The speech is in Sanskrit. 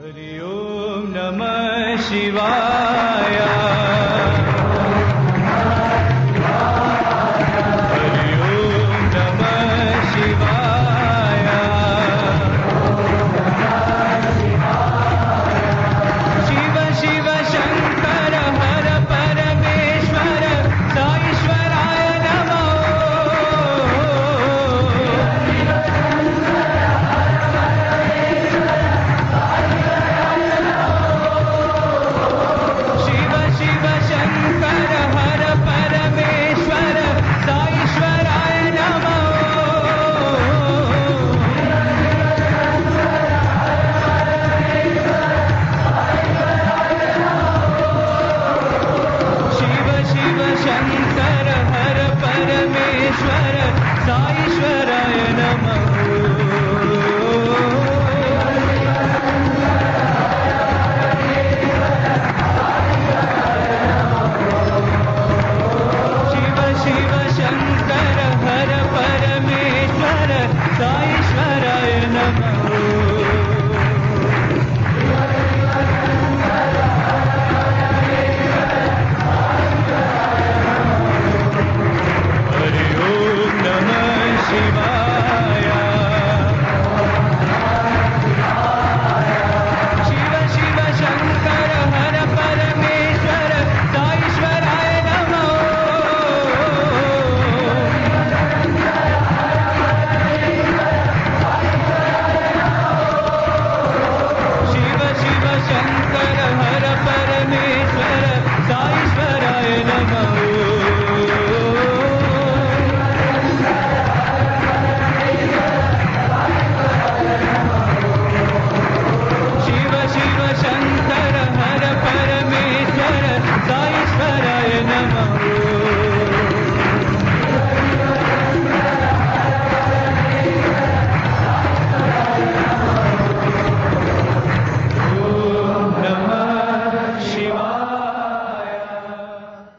हरि ओम नमः शिवाय।